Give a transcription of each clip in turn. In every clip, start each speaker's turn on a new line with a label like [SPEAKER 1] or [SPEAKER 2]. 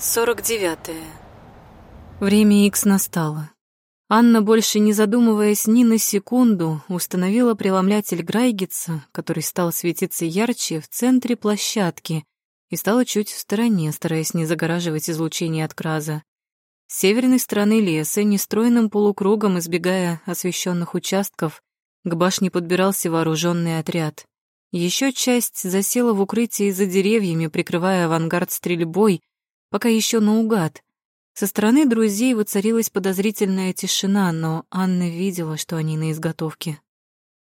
[SPEAKER 1] 49. Время Икс настало. Анна, больше не задумываясь ни на секунду, установила преломлятель Грайгетса, который стал светиться ярче, в центре площадки и стала чуть в стороне, стараясь не загораживать излучение от краза. С северной стороны леса, нестроенным полукругом избегая освещенных участков, к башне подбирался вооруженный отряд. Еще часть засела в укрытии за деревьями, прикрывая авангард стрельбой, пока еще наугад. Со стороны друзей воцарилась подозрительная тишина, но Анна видела, что они на изготовке.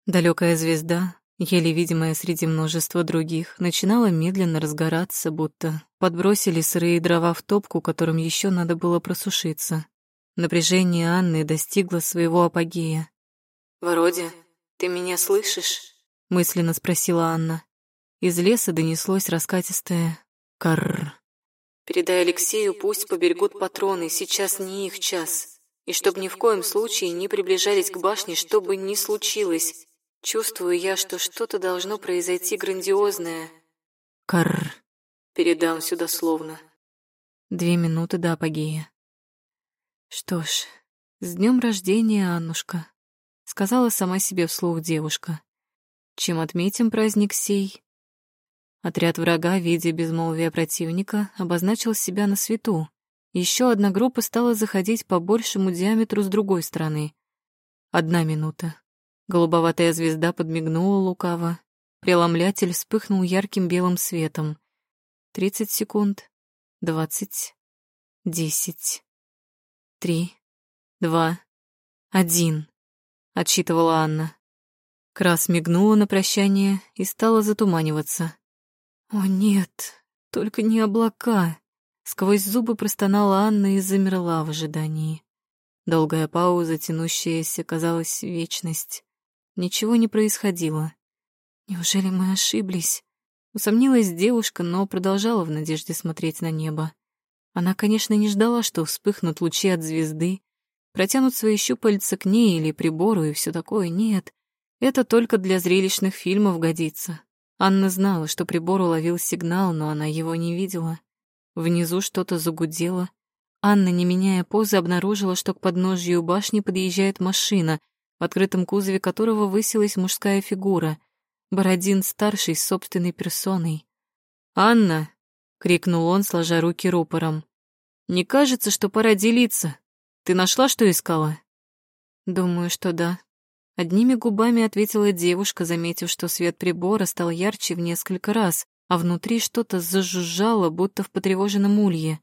[SPEAKER 1] Далекая звезда, еле видимая среди множества других, начинала медленно разгораться, будто подбросили сырые дрова в топку, которым еще надо было просушиться. Напряжение Анны достигло своего апогея.
[SPEAKER 2] «Вородя, ты меня слышишь?»
[SPEAKER 1] — мысленно спросила Анна. Из леса донеслось раскатистое «карр».
[SPEAKER 2] Передай Алексею, пусть поберегут патроны, сейчас не их час. И чтоб ни в коем случае не приближались к башне, что бы ни случилось. Чувствую я, что что-то должно произойти грандиозное.
[SPEAKER 1] Карр.
[SPEAKER 2] Передам сюда словно.
[SPEAKER 1] Две минуты до апогея. Что ж, с днем рождения, Аннушка, сказала сама себе вслух девушка. Чем отметим праздник сей? Отряд врага, видя безмолвие противника, обозначил себя на свету. Еще одна группа стала заходить по большему диаметру с другой стороны. Одна минута. Голубоватая звезда подмигнула лукаво. Преломлятель вспыхнул ярким белым светом. Тридцать секунд. Двадцать. Десять. Три. Два. Один. Отсчитывала Анна. Крас мигнула на прощание и стала затуманиваться. «О нет, только не облака!» Сквозь зубы простонала Анна и замерла в ожидании. Долгая пауза, тянущаяся, казалась вечность. Ничего не происходило. Неужели мы ошиблись? Усомнилась девушка, но продолжала в надежде смотреть на небо. Она, конечно, не ждала, что вспыхнут лучи от звезды, протянут свои щупальца к ней или прибору и все такое. Нет, это только для зрелищных фильмов годится. Анна знала, что прибор уловил сигнал, но она его не видела. Внизу что-то загудело. Анна, не меняя позы, обнаружила, что к подножью башни подъезжает машина, в открытом кузове которого высилась мужская фигура. Бородин старший с собственной персоной. «Анна!» — крикнул он, сложа руки рупором. «Не кажется, что пора делиться? Ты нашла, что искала?» «Думаю, что да», Одними губами ответила девушка, заметив, что свет прибора стал ярче в несколько раз, а внутри что-то зажужжало, будто в потревоженном улье.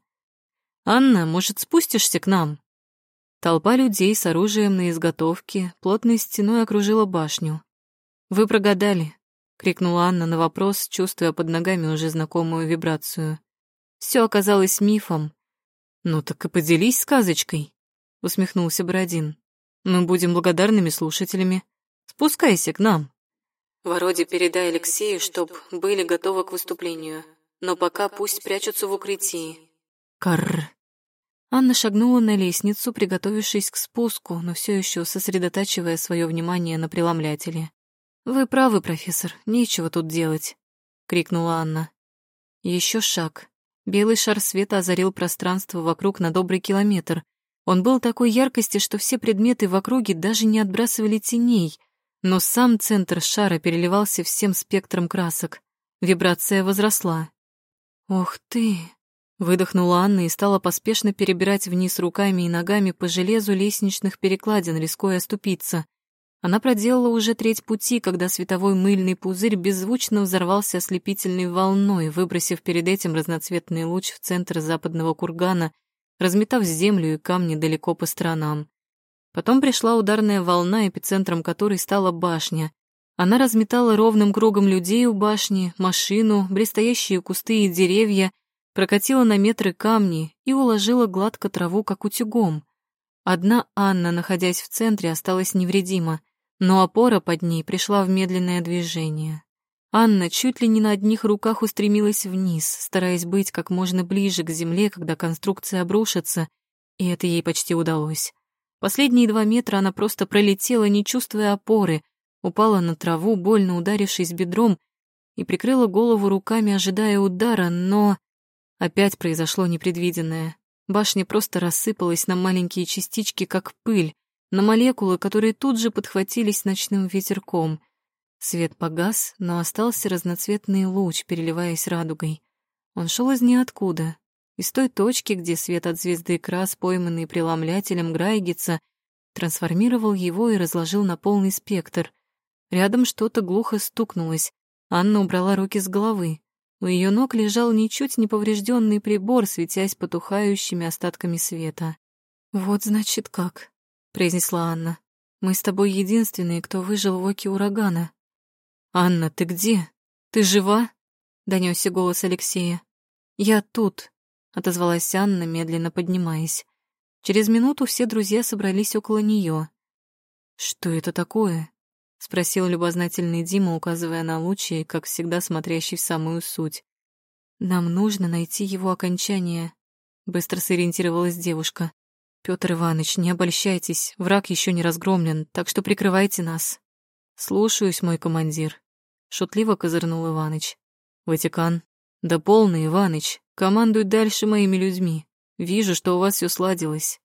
[SPEAKER 1] «Анна, может, спустишься к нам?» Толпа людей с оружием на изготовке плотной стеной окружила башню. «Вы прогадали», — крикнула Анна на вопрос, чувствуя под ногами уже знакомую вибрацию. Все оказалось мифом. «Ну так и поделись сказочкой», — усмехнулся Бородин. Мы будем благодарными слушателями. Спускайся к нам.
[SPEAKER 2] Вроде передай Алексею, чтоб были готовы к выступлению. Но пока пусть прячутся в укрытии.
[SPEAKER 1] Карр. Анна шагнула на лестницу, приготовившись к спуску, но все еще сосредотачивая свое внимание на преломлятеле. «Вы правы, профессор, нечего тут делать», — крикнула Анна. Еще шаг. Белый шар света озарил пространство вокруг на добрый километр, он был такой яркости, что все предметы в округе даже не отбрасывали теней, но сам центр шара переливался всем спектром красок. Вибрация возросла. «Ох ты!» — выдохнула Анна и стала поспешно перебирать вниз руками и ногами по железу лестничных перекладин, рискуя оступиться. Она проделала уже треть пути, когда световой мыльный пузырь беззвучно взорвался ослепительной волной, выбросив перед этим разноцветный луч в центр западного кургана — разметав землю и камни далеко по сторонам. Потом пришла ударная волна, эпицентром которой стала башня. Она разметала ровным кругом людей у башни, машину, блестящие кусты и деревья, прокатила на метры камни и уложила гладко траву, как утюгом. Одна Анна, находясь в центре, осталась невредима, но опора под ней пришла в медленное движение. Анна чуть ли не на одних руках устремилась вниз, стараясь быть как можно ближе к земле, когда конструкция обрушится, и это ей почти удалось. Последние два метра она просто пролетела, не чувствуя опоры, упала на траву, больно ударившись бедром, и прикрыла голову руками, ожидая удара, но... Опять произошло непредвиденное. Башня просто рассыпалась на маленькие частички, как пыль, на молекулы, которые тут же подхватились ночным ветерком. Свет погас, но остался разноцветный луч, переливаясь радугой. Он шел из ниоткуда, из той точки, где свет от звезды Крас, пойманный преломлятелем Грайгица, трансформировал его и разложил на полный спектр. Рядом что-то глухо стукнулось. Анна убрала руки с головы. У ее ног лежал ничуть не поврежденный прибор, светясь потухающими остатками света. «Вот значит как», — произнесла Анна. «Мы с тобой единственные, кто выжил в оке урагана». «Анна, ты где? Ты жива?» — донесся голос Алексея. «Я тут», отозвалась Анна, медленно поднимаясь. Через минуту все друзья собрались около нее. «Что это такое?» — спросил любознательный Дима, указывая на лучи, как всегда смотрящий в самую суть. «Нам нужно найти его окончание», — быстро сориентировалась девушка. «Пётр Иванович, не обольщайтесь, враг еще не разгромлен, так что прикрывайте нас». «Слушаюсь, мой командир», — шутливо козырнул Иваныч. «Ватикан». «Да полный, Иваныч, Командуй дальше моими людьми. Вижу, что у вас все сладилось.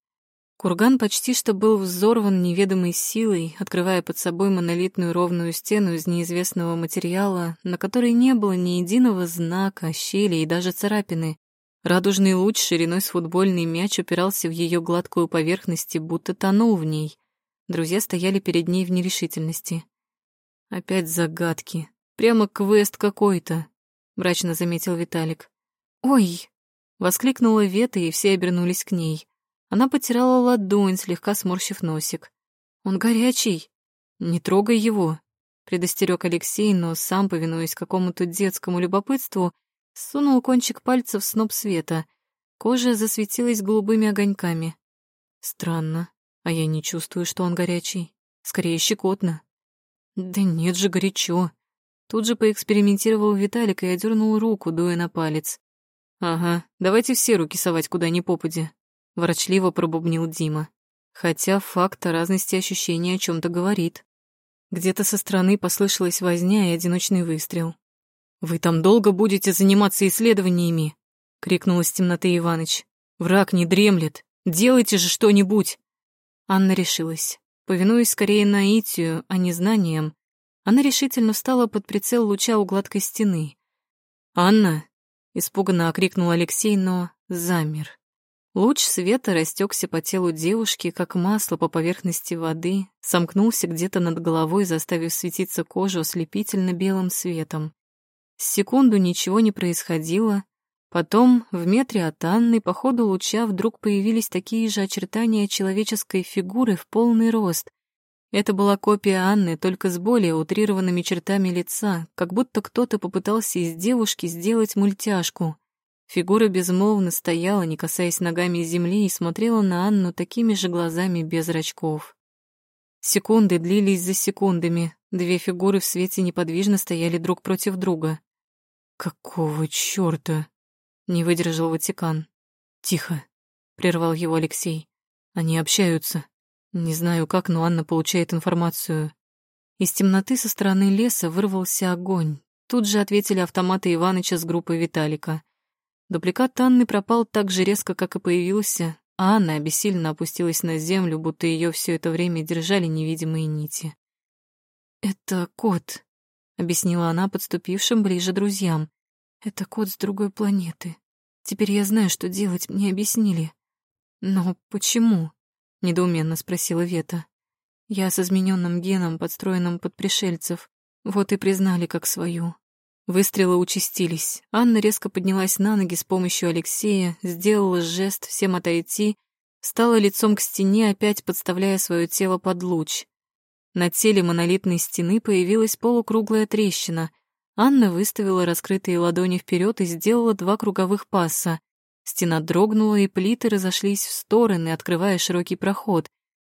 [SPEAKER 1] Курган почти что был взорван неведомой силой, открывая под собой монолитную ровную стену из неизвестного материала, на которой не было ни единого знака, щели и даже царапины. Радужный луч шириной с футбольный мяч упирался в ее гладкую поверхность и будто тонул в ней. Друзья стояли перед ней в нерешительности. «Опять загадки. Прямо квест какой-то», — мрачно заметил Виталик. «Ой!» — воскликнула Вета, и все обернулись к ней. Она потирала ладонь, слегка сморщив носик. «Он горячий!» «Не трогай его!» — предостерег Алексей, но сам, повинуясь какому-то детскому любопытству, сунул кончик пальца в сноп света. Кожа засветилась голубыми огоньками. «Странно, а я не чувствую, что он горячий. Скорее, щекотно». «Да нет же, горячо!» Тут же поэкспериментировал Виталик и одернул руку, дуя на палец. «Ага, давайте все руки совать куда ни попади», — ворочливо пробубнил Дима. Хотя факт о разности ощущений о чем то говорит. Где-то со стороны послышалась возня и одиночный выстрел. «Вы там долго будете заниматься исследованиями?» — крикнул из темноты Иваныч. «Враг не дремлет. Делайте же что-нибудь!» Анна решилась. Повинуясь скорее наитию, а не знаниям, она решительно встала под прицел луча у гладкой стены. «Анна, Испуганно окрикнул Алексей, но замер. Луч света растекся по телу девушки, как масло по поверхности воды, сомкнулся где-то над головой, заставив светиться кожу ослепительно белым светом. С секунду ничего не происходило. Потом, в метре от Анны, по ходу луча вдруг появились такие же очертания человеческой фигуры в полный рост, это была копия Анны, только с более утрированными чертами лица, как будто кто-то попытался из девушки сделать мультяшку. Фигура безмолвно стояла, не касаясь ногами земли, и смотрела на Анну такими же глазами без зрачков. Секунды длились за секундами, две фигуры в свете неподвижно стояли друг против друга. «Какого чёрта?» — не выдержал Ватикан. «Тихо», — прервал его Алексей. «Они общаются». Не знаю как, но Анна получает информацию. Из темноты со стороны леса вырвался огонь. Тут же ответили автоматы Иваныча с группой Виталика. Дупликат Анны пропал так же резко, как и появился, а Анна обессиленно опустилась на землю, будто ее все это время держали невидимые нити. «Это кот», — объяснила она подступившим ближе друзьям. «Это кот с другой планеты. Теперь я знаю, что делать, мне объяснили. Но почему?» — недоуменно спросила Вета. «Я с измененным геном, подстроенным под пришельцев. Вот и признали как свою». Выстрелы участились. Анна резко поднялась на ноги с помощью Алексея, сделала жест всем отойти, стала лицом к стене, опять подставляя свое тело под луч. На теле монолитной стены появилась полукруглая трещина. Анна выставила раскрытые ладони вперед и сделала два круговых пасса. Стена дрогнула, и плиты разошлись в стороны, открывая широкий проход.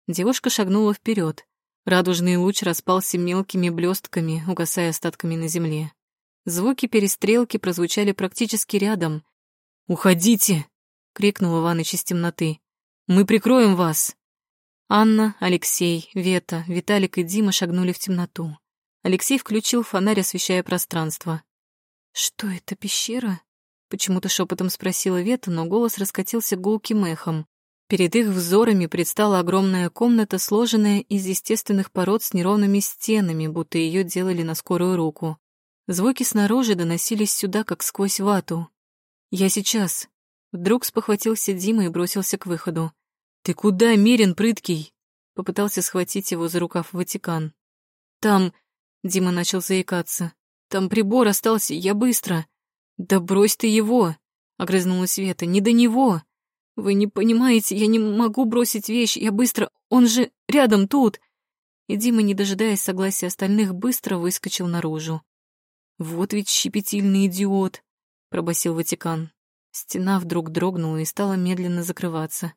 [SPEAKER 1] Девушка шагнула вперед. Радужный луч распался мелкими блестками, угасая остатками на земле. Звуки перестрелки прозвучали практически рядом. «Уходите!» — крикнул Иваныч из темноты. «Мы прикроем вас!» Анна, Алексей, Вета, Виталик и Дима шагнули в темноту. Алексей включил фонарь, освещая пространство. «Что это, пещера?» Почему-то шепотом спросила Вета, но голос раскатился гулким эхом. Перед их взорами предстала огромная комната, сложенная из естественных пород с неровными стенами, будто ее делали на скорую руку. Звуки снаружи доносились сюда, как сквозь вату. «Я сейчас». Вдруг спохватился Дима и бросился к выходу. «Ты куда, Мерин, прыткий?» Попытался схватить его за рукав Ватикан. «Там...» — Дима начал заикаться. «Там прибор остался, я быстро». «Да брось ты его!» — огрызнулась Вета. «Не до него!» «Вы не понимаете, я не могу бросить вещь, я быстро... Он же рядом тут!» И Дима, не дожидаясь согласия остальных, быстро выскочил наружу. «Вот ведь щепетильный идиот!» — пробасил Ватикан. Стена вдруг дрогнула и стала медленно закрываться.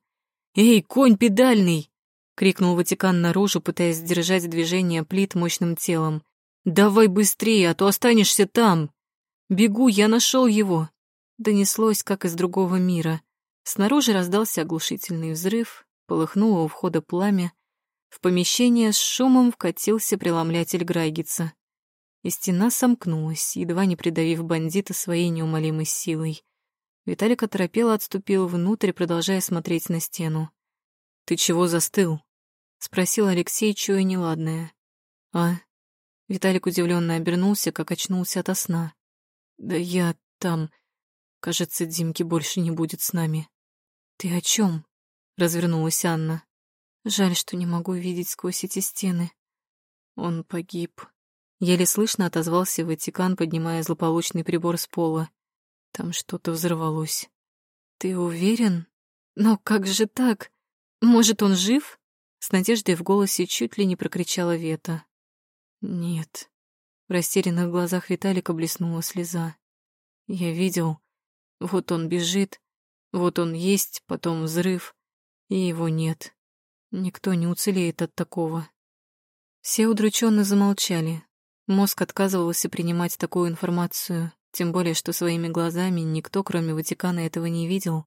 [SPEAKER 1] «Эй, конь педальный!» — крикнул Ватикан наружу, пытаясь сдержать движение плит мощным телом. «Давай быстрее, а то останешься там!» «Бегу, я нашел его!» Донеслось, как из другого мира. Снаружи раздался оглушительный взрыв, полыхнуло у входа пламя. В помещение с шумом вкатился преломлятель Грайгица. И стена сомкнулась, едва не придавив бандита своей неумолимой силой. Виталик оторопело отступил внутрь, продолжая смотреть на стену. «Ты чего застыл?» — спросил Алексей, чуя неладное. «А?» Виталик удивленно обернулся, как очнулся ото сна. «Да я там...» Кажется, Димки больше не будет с нами. «Ты о чем? развернулась Анна. «Жаль, что не могу видеть сквозь эти стены. Он погиб». Еле слышно отозвался Ватикан, поднимая злополучный прибор с пола. Там что-то взорвалось. «Ты уверен? Но как же так? Может, он жив?» С надеждой в голосе чуть ли не прокричала Вета. «Нет». В растерянных глазах Виталика блеснула слеза. «Я видел. Вот он бежит, вот он есть, потом взрыв, и его нет. Никто не уцелеет от такого. Все удрученно замолчали. Мозг отказывался принимать такую информацию, тем более, что своими глазами никто, кроме Ватикана, этого не видел.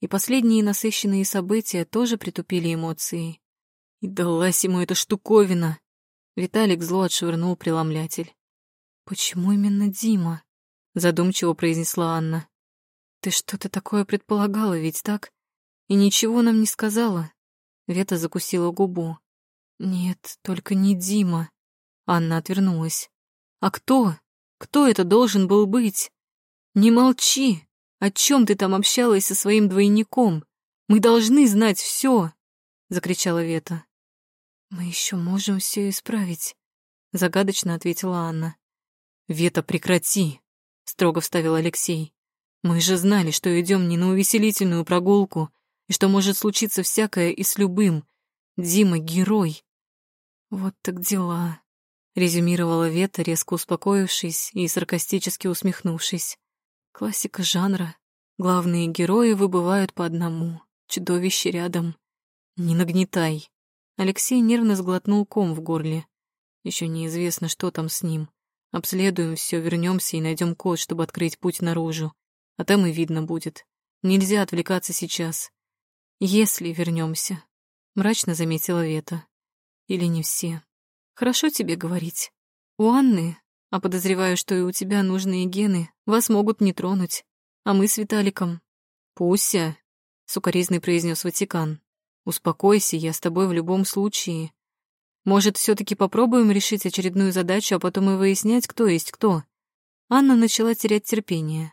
[SPEAKER 1] И последние насыщенные события тоже притупили эмоции. И далась ему эта штуковина. Виталик зло отшвырнул преломлятель. «Почему именно Дима?» — задумчиво произнесла Анна. Ты что-то такое предполагала, ведь так? И ничего нам не сказала. Вета закусила губу. Нет, только не Дима. Анна отвернулась. А кто? Кто это должен был быть? Не молчи. О чем ты там общалась со своим двойником? Мы должны знать все, закричала Вета. Мы еще можем все исправить, загадочно ответила Анна. Вета, прекрати, строго вставил Алексей. Мы же знали, что идем не на увеселительную прогулку, и что может случиться всякое и с любым. Дима — герой. Вот так дела, — резюмировала Вета, резко успокоившись и саркастически усмехнувшись. Классика жанра. Главные герои выбывают по одному, чудовище рядом. Не нагнетай. Алексей нервно сглотнул ком в горле. Еще неизвестно, что там с ним. Обследуем все, вернемся и найдем код, чтобы открыть путь наружу а там и видно будет. Нельзя отвлекаться сейчас. Если вернемся, мрачно заметила Вета. Или не все. Хорошо тебе говорить. У Анны, а подозреваю, что и у тебя нужные гены, вас могут не тронуть. А мы с Виталиком. Пуся, сукоризный произнес Ватикан. Успокойся, я с тобой в любом случае. Может, все таки попробуем решить очередную задачу, а потом и выяснять, кто есть кто. Анна начала терять терпение.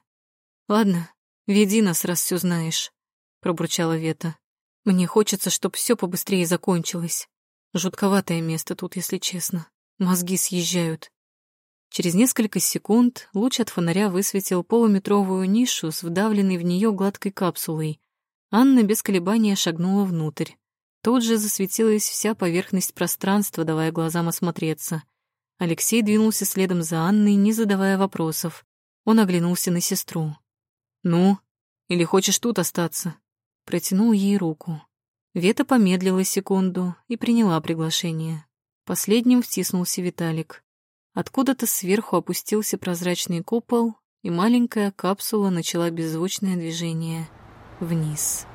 [SPEAKER 1] «Ладно, веди нас, раз все знаешь», — пробурчала Вета. «Мне хочется, чтобы все побыстрее закончилось. Жутковатое место тут, если честно. Мозги съезжают». Через несколько секунд луч от фонаря высветил полуметровую нишу с вдавленной в нее гладкой капсулой. Анна без колебания шагнула внутрь. Тут же засветилась вся поверхность пространства, давая глазам осмотреться. Алексей двинулся следом за Анной, не задавая вопросов. Он оглянулся на сестру. «Ну, или хочешь тут остаться?» Протянул ей руку. Вета помедлила секунду и приняла приглашение. Последним втиснулся Виталик. Откуда-то сверху опустился прозрачный купол, и маленькая капсула начала беззвучное движение вниз.